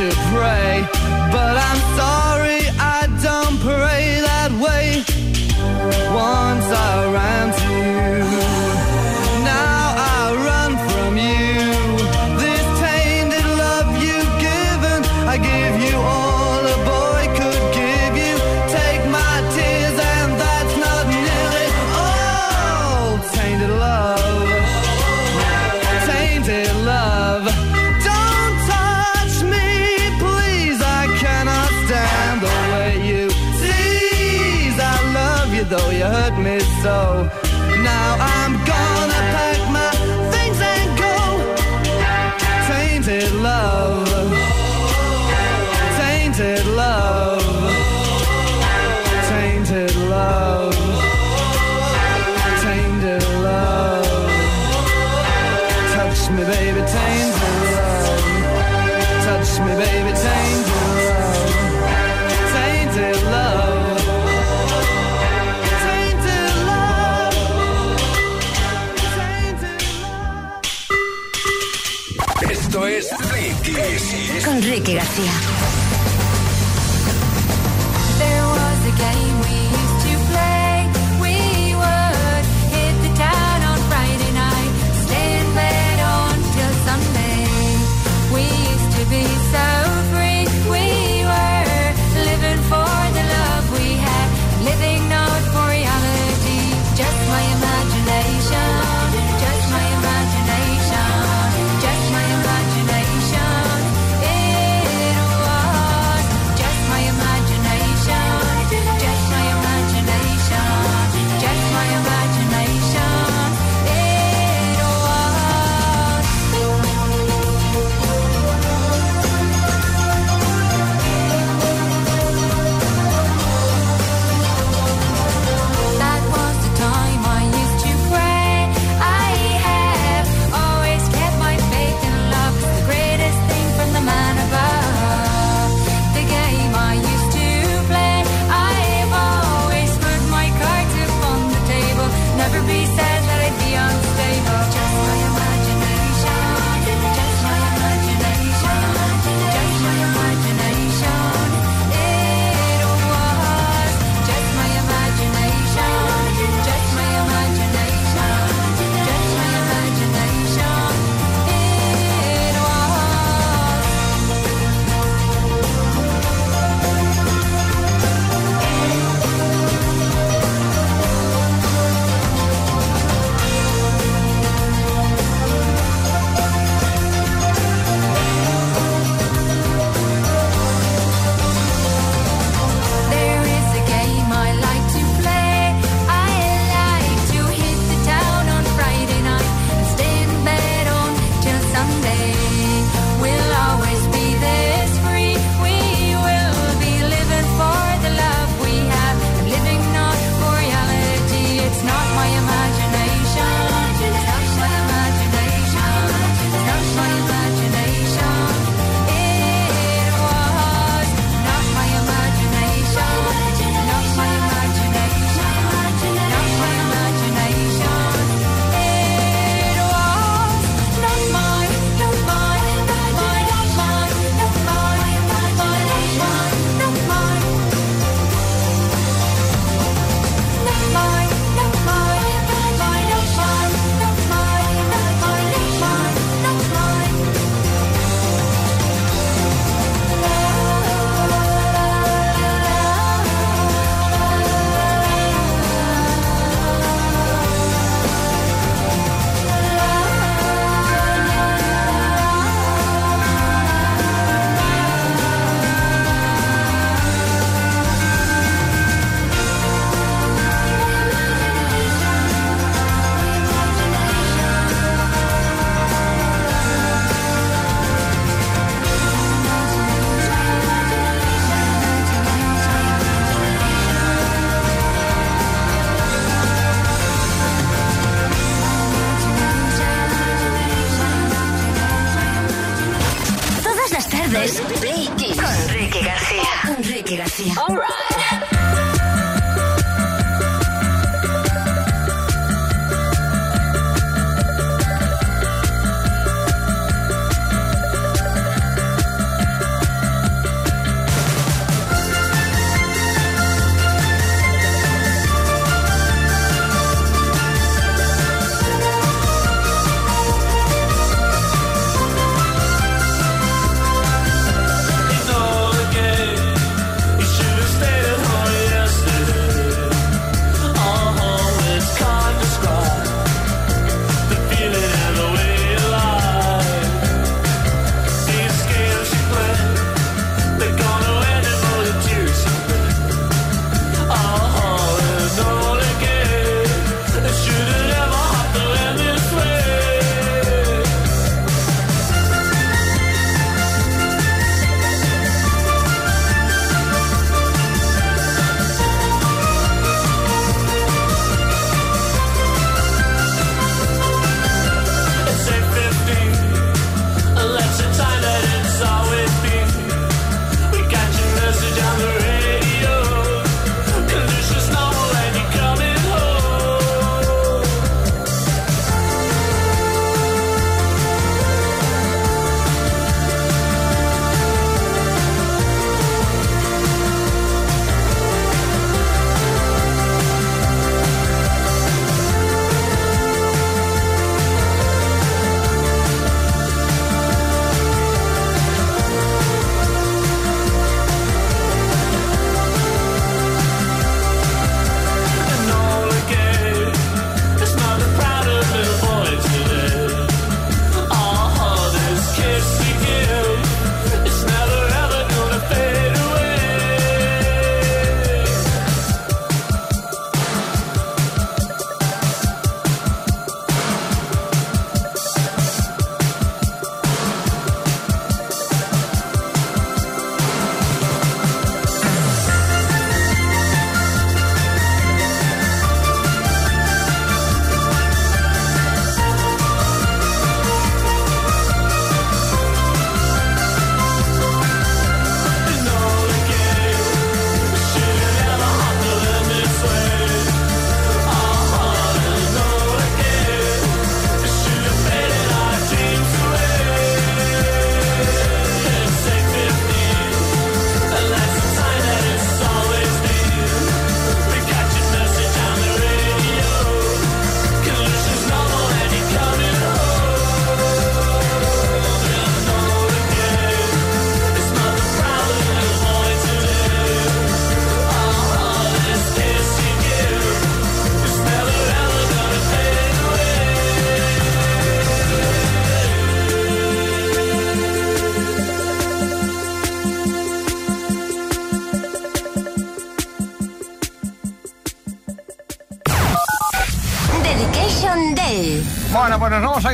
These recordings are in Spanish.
to pray. But I'm sorry,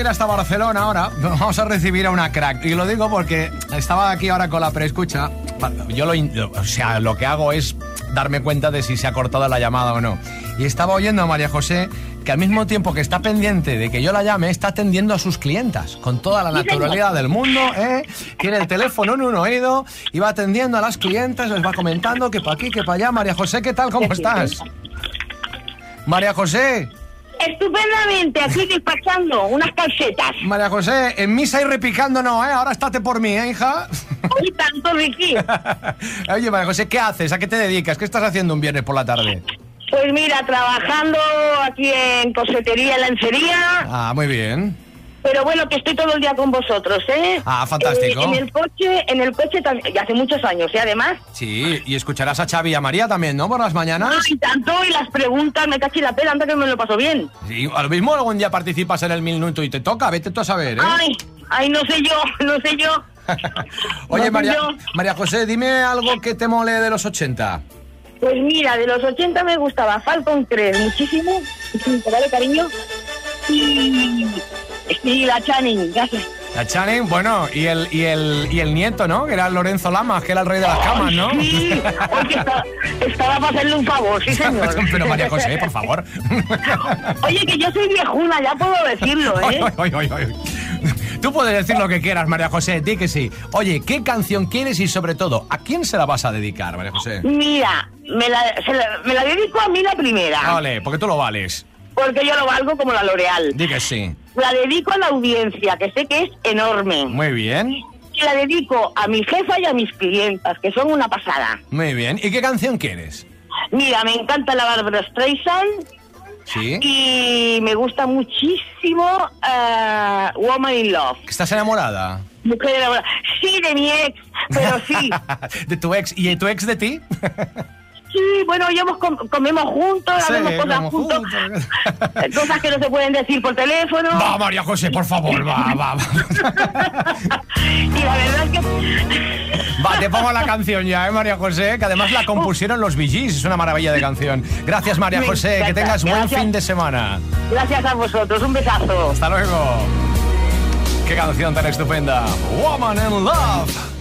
ir hasta Barcelona ahora. Vamos a recibir a una crack. Y lo digo porque estaba aquí ahora con la preescucha. Yo lo, o sea, lo que hago es darme cuenta de si se ha cortado la llamada o no. Y estaba oyendo a María José que al mismo tiempo que está pendiente de que yo la llame, está atendiendo a sus clientas con toda la naturalidad del mundo, ¿eh? Tiene el teléfono en un oído y va atendiendo a las clientes, les va comentando que para aquí, que para allá. María José, ¿qué tal? ¿Cómo estás? María José. Estupendamente, aquí despachando unas calcetas. María José, en misa y repicando no, ¿eh? Ahora estate por mí, ¿eh, hija? Hoy tanto, Ricky. Oye, María José, ¿qué haces? ¿A qué te dedicas? ¿Qué estás haciendo un viernes por la tarde? Pues mira, trabajando aquí en cosetería, lencería, Ah, muy bien. Pero bueno, que estoy todo el día con vosotros, ¿eh? Ah, fantástico. Eh, en el coche, en el coche también, y hace muchos años, ¿eh? Además. Sí, y escucharás a Xavi y a María también, ¿no? Por las mañanas. Y tanto, y las preguntas, me caché la pela, antes que me lo paso bien. Sí, a lo mismo algún día participas en el minuto y te toca, vete tú a saber, ¿eh? Ay, ay, no sé yo, no sé yo. Oye, no María, yo. María José, dime algo que te mole de los 80. Pues mira, de los 80 me gustaba Falcon 3 muchísimo, muchísimo, ¿vale, cariño? Y, y la Channing, gracias. La Channing, bueno, y el, y el, y el nieto, ¿no? Que era Lorenzo Lamas, que era el rey de las camas, ¿no? Sí, oye, estaba, estaba para hacerle un favor, sí señor. Pero María José, por favor. Oye, que yo soy viejuna, ya puedo decirlo, ¿eh? Ay, ay, ay. Tú puedes decir lo que quieras, María José, di que sí. Oye, ¿qué canción quieres y sobre todo, a quién se la vas a dedicar, María José? Mira, me la, se la- me la dedico a mí la primera, Vale, porque tú lo vales. porque yo lo valgo como la L'Oreal. Di que sí. La dedico a la audiencia, que sé que es enorme. Muy bien, Y la dedico a mi jefa y a mis clientas, que son una pasada. muy bien. ¿Y qué canción quieres? Mira, me encanta la Barbara Streisand ¿Sí? y me gusta muchísimo eh, Woman in Love. ¿Que ¿Estás enamorada? Mujer enamorada. Sí, de mi ex, pero sí. ¿De tu ex? ¿Y tu ex de ti? Sí, bueno, ya hemos com- comemos juntos, Sí, hacemos cosas juntos. juntos. cosas que no se pueden decir por teléfono. Va, María José, por favor, va, va. va. y la verdad es que... Va, te pongo la canción ya, ¿eh, María José? Que además la compusieron los VGs, es una maravilla de canción. Gracias, María Me José, que tengas buen fin de semana. Gracias a vosotros, un besazo. Hasta luego. Qué canción tan estupenda. Woman in Love.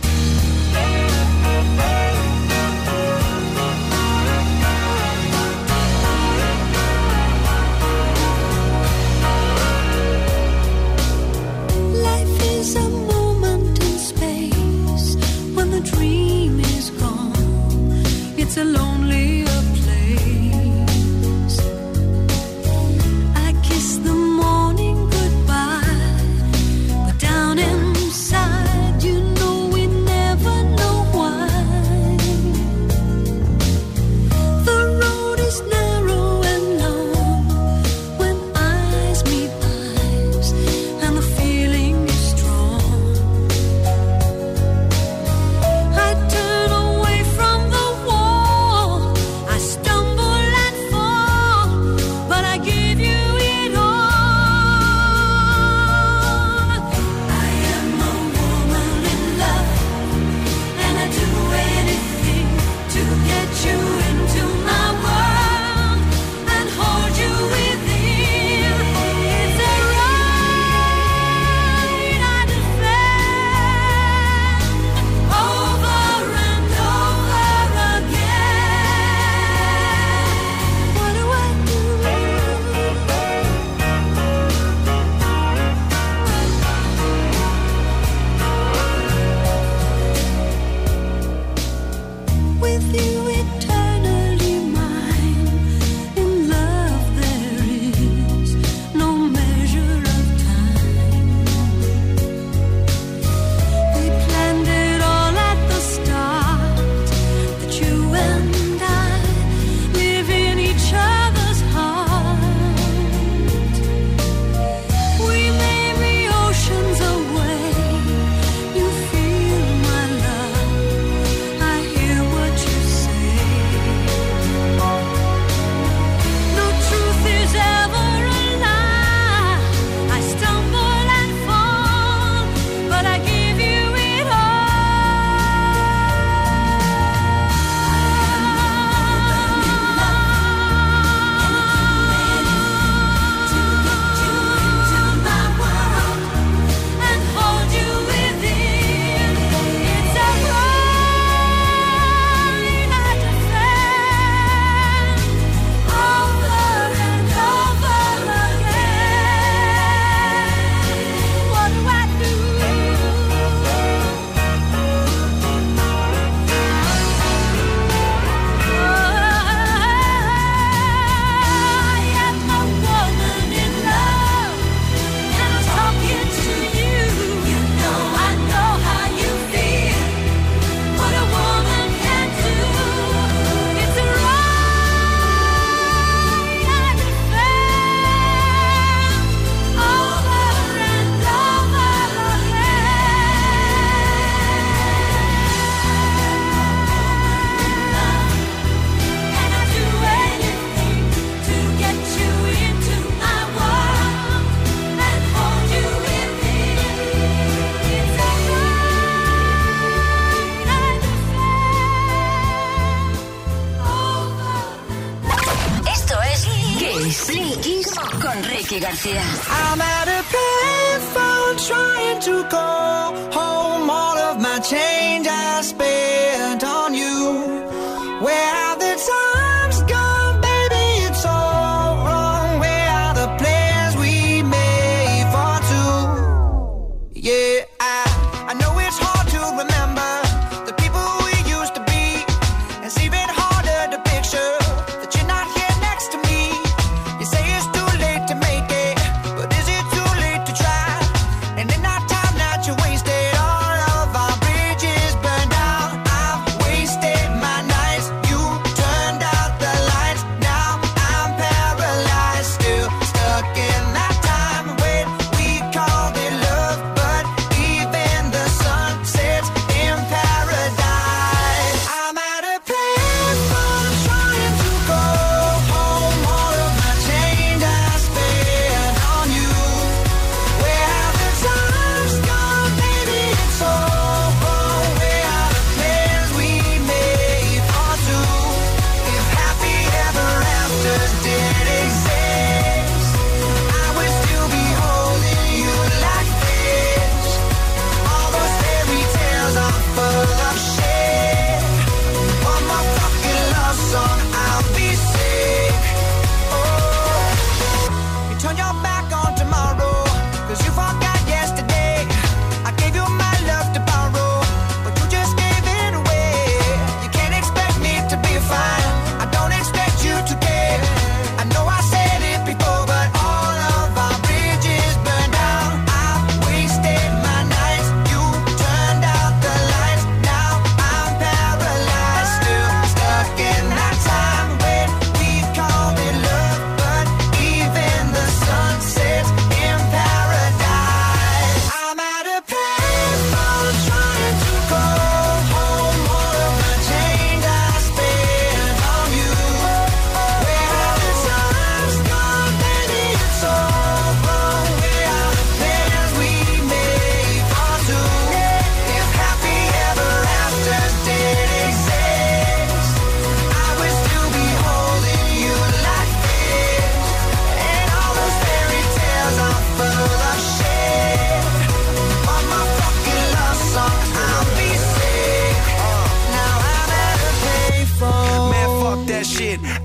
shit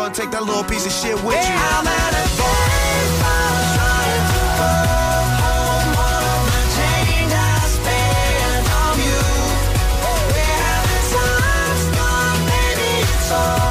go and take that little piece of shit with you. I'm at a trying to of my change I on you. Times gone, baby, it's all.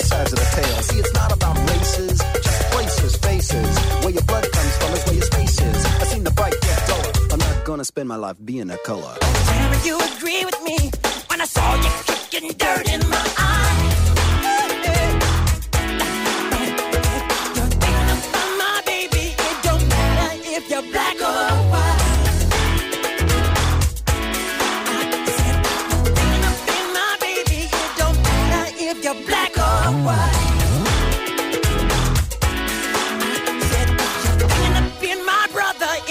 both sides of the tale. See, it's not about races, just places, faces. Where your blood comes from is where your space is. I seen the bright get duller. I'm not gonna spend my life being a color. Darren, you agree with me when I saw you kicking dirt in my eyes.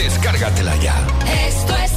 Descárgatela ya. Esto es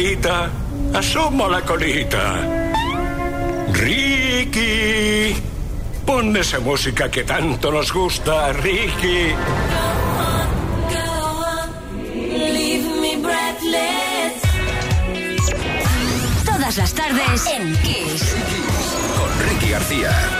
ratita? Asoma la colita. ¡Ricky! Pon esa música que tanto nos gusta, Ricky. Leave me breathless. Todas las tardes en Kiss. Con Ricky García.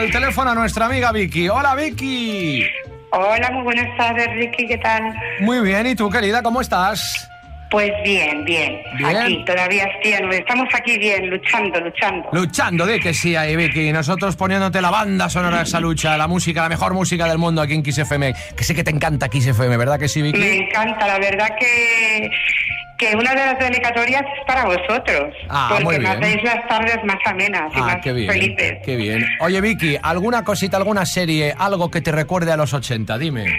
Del teléfono a nuestra amiga Vicky. Hola, Vicky. Hola, muy buenas tardes, Ricky, ¿qué tal? Muy bien, ¿y tú, querida, cómo estás? Pues bien, bien. Bien. Aquí, todavía estoy, estamos aquí bien, luchando, luchando. Luchando, de que sí ahí, Vicky. Nosotros poniéndote la banda sonora de esa lucha, la música, la mejor música del mundo aquí en Kiss FM. Que sé que te encanta Kiss FM, ¿verdad que sí, Vicky? Me encanta, la verdad que, que una de las dedicatorias es para vosotros. Ah, porque muy me hacéis las tardes más amenas y Ah, más qué bien. felices. Qué bien. Oye, Vicky, ¿alguna cosita, alguna serie, algo que te recuerde a los 80? Dime.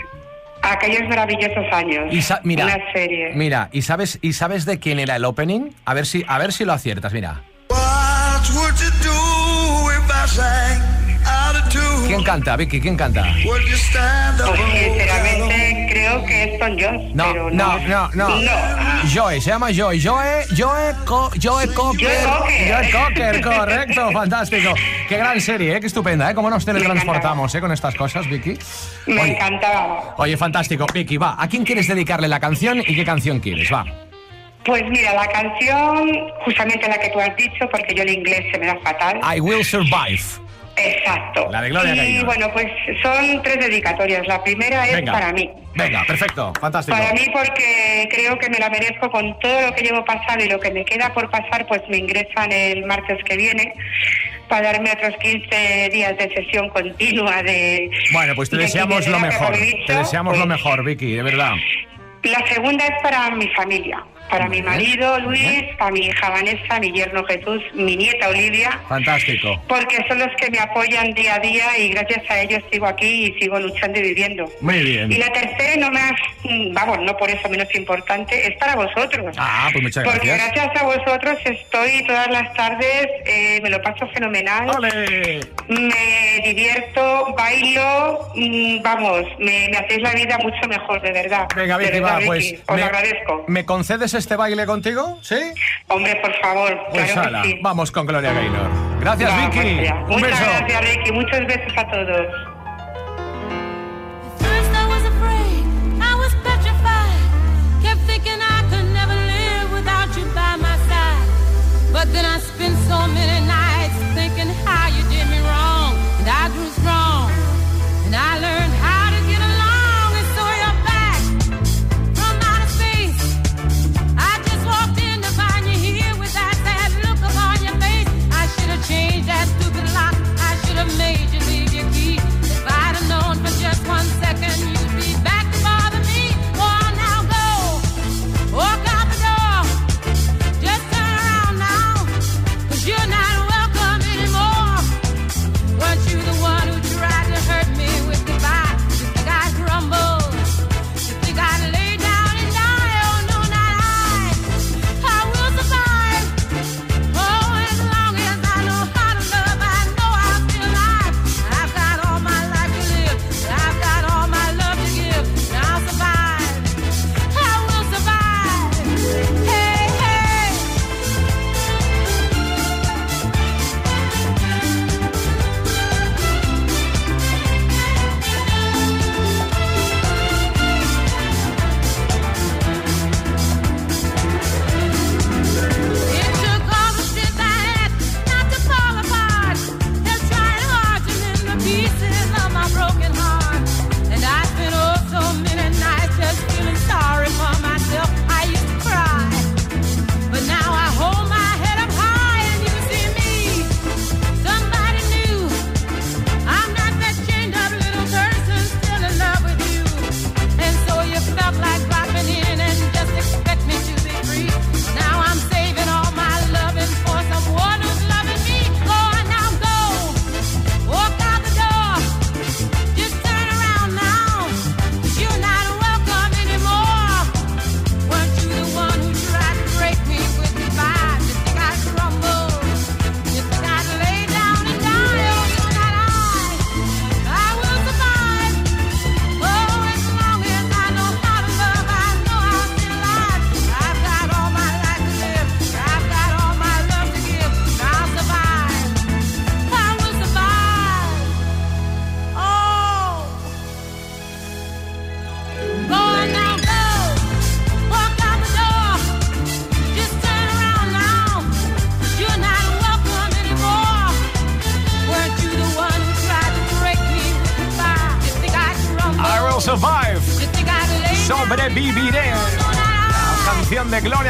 Aquellos maravillosos años. Y sa- mira, Una serie. mira, ¿y sabes, ¿y sabes de quién era el opening? A ver si, a ver si lo aciertas, mira. What would you do if I sang? ¿Quién canta, Vicky? ¿Quién canta? Pues sinceramente creo que es Jones. No, pero no, no, no. Joe, se llama Joe. Joe, Joe, Co- Joe Cocker. Joe Cocker. Joe Cocker, correcto, fantástico. Qué gran serie, ¿eh? qué estupenda, ¿eh? Cómo nos teletransportamos, ¿eh? Con estas cosas, Vicky. Me Oye, encantaba. Oye, fantástico. Vicky, va, ¿a quién quieres dedicarle la canción y qué canción quieres? Va. Pues mira, la canción, justamente la que tú has dicho, porque yo el inglés se me da fatal. I Will Survive. Exacto. La de Gloria y bueno, pues son tres dedicatorias. La primera es Venga. para mí. Venga, perfecto, fantástico. Para mí porque creo que me la merezco con todo lo que llevo pasado y lo que me queda por pasar, pues me ingresan el martes que viene para darme otros 15 días de sesión continua de... Bueno, pues te de deseamos lo mejor. Te deseamos lo Pues, mejor, Vicky, de verdad. La segunda es para mi familia, para mi marido Luis, para mi hija Vanessa, mi yerno Jesús, mi nieta Olivia, Fantástico. porque son los que me apoyan día a día y gracias a ellos sigo aquí y sigo luchando y viviendo. Muy bien. Y la tercera, no más, mm, vamos, no por eso menos importante, es para vosotros. Ah, pues muchas Porque gracias. gracias a vosotros estoy todas las tardes, eh, me lo paso fenomenal. Me divierto, bailo, mm, vamos, me, me hacéis la vida mucho mejor, de verdad. Venga, Vicky, verdad, va, pues. Os me- agradezco. ¿Me concedes este baile contigo? ¿Sí? Hombre, por favor, Pues claro ala, que sí. vamos con Gloria Gaynor. Gracias, Vamos Vicky. Muchas beso. gracias, Ricky. Muchos besos a todos. But then I spent so many nights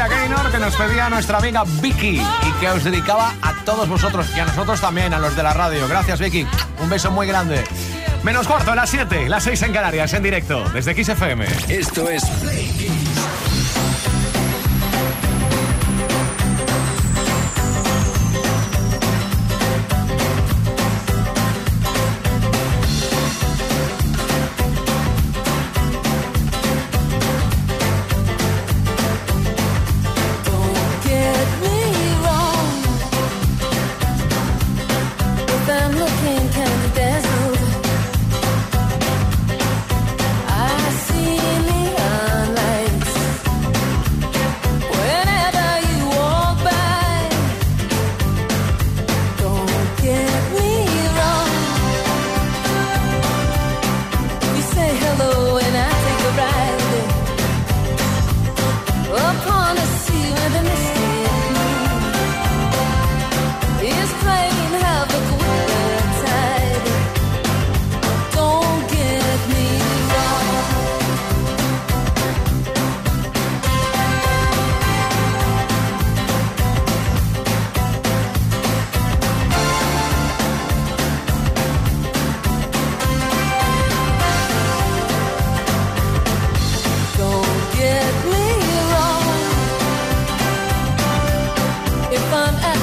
Gaynor que nos pedía nuestra amiga Vicky y que os dedicaba a todos vosotros y a nosotros también, a los de la radio. Gracias, Vicky. Un beso muy grande. Menos cuarto, las 7, las 6 en Canarias, en directo, desde XFM. Esto es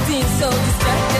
seem so distracted.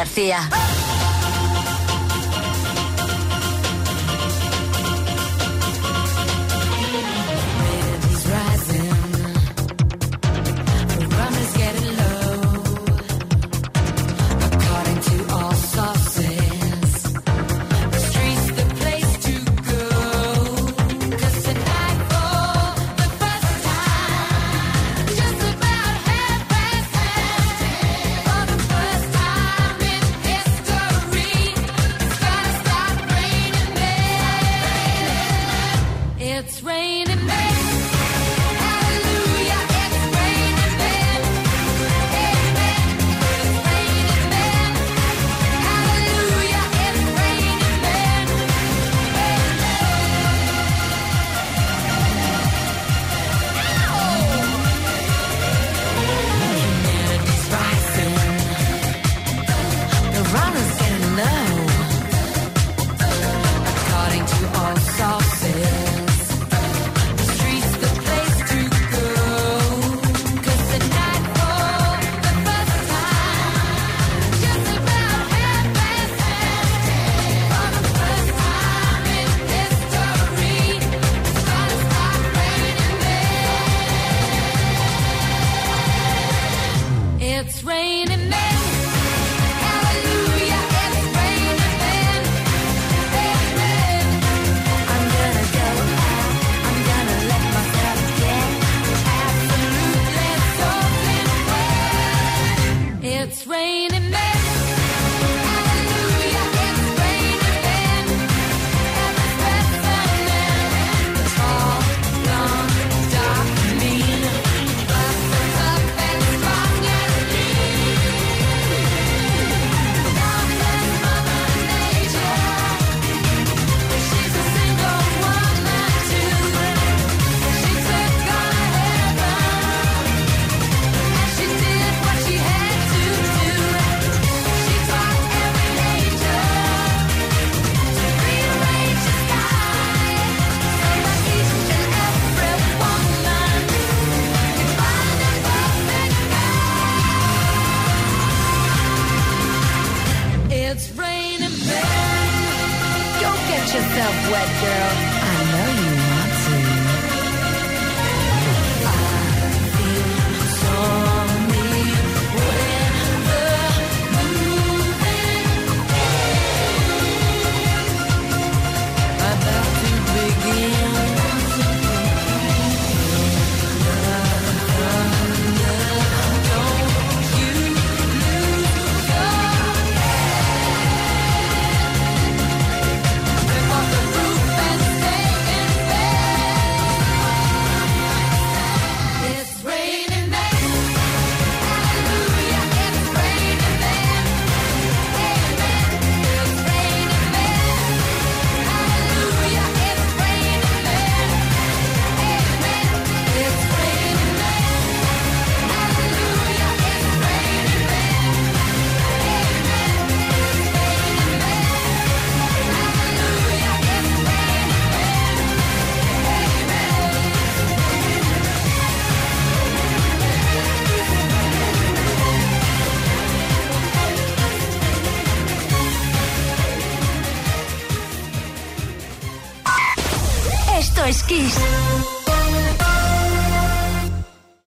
García.